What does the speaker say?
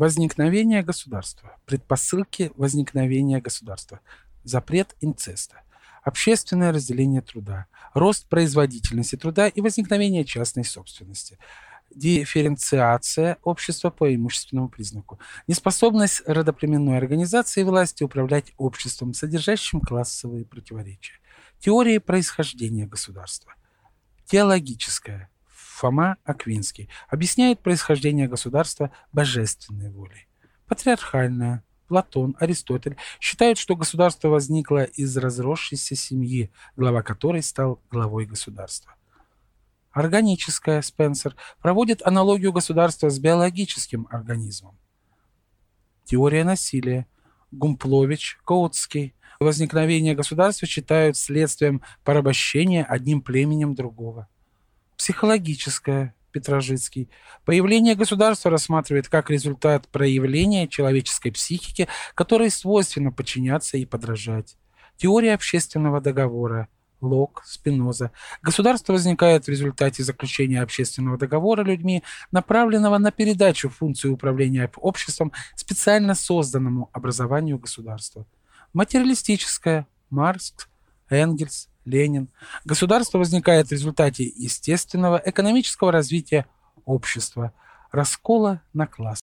Возникновение государства. Предпосылки возникновения государства. Запрет инцеста. Общественное разделение труда. Рост производительности труда и возникновение частной собственности дифференциация общества по имущественному признаку, неспособность родоплеменной организации власти управлять обществом, содержащим классовые противоречия, теории происхождения государства, теологическая, Фома Аквинский, объясняет происхождение государства божественной волей, патриархальная, Платон, Аристотель считают, что государство возникло из разросшейся семьи, глава которой стал главой государства. Органическая, Спенсер, проводит аналогию государства с биологическим организмом. Теория насилия. Гумплович, Коутский. Возникновение государства считают следствием порабощения одним племенем другого. Психологическая, Петрожицкий. Появление государства рассматривает как результат проявления человеческой психики, которой свойственно подчиняться и подражать. Теория общественного договора – Лок, Спиноза. Государство возникает в результате заключения общественного договора людьми, направленного на передачу функции управления обществом специально созданному образованию государства. Материалистическое. Маркс, Энгельс, Ленин. Государство возникает в результате естественного экономического развития общества, раскола на класс.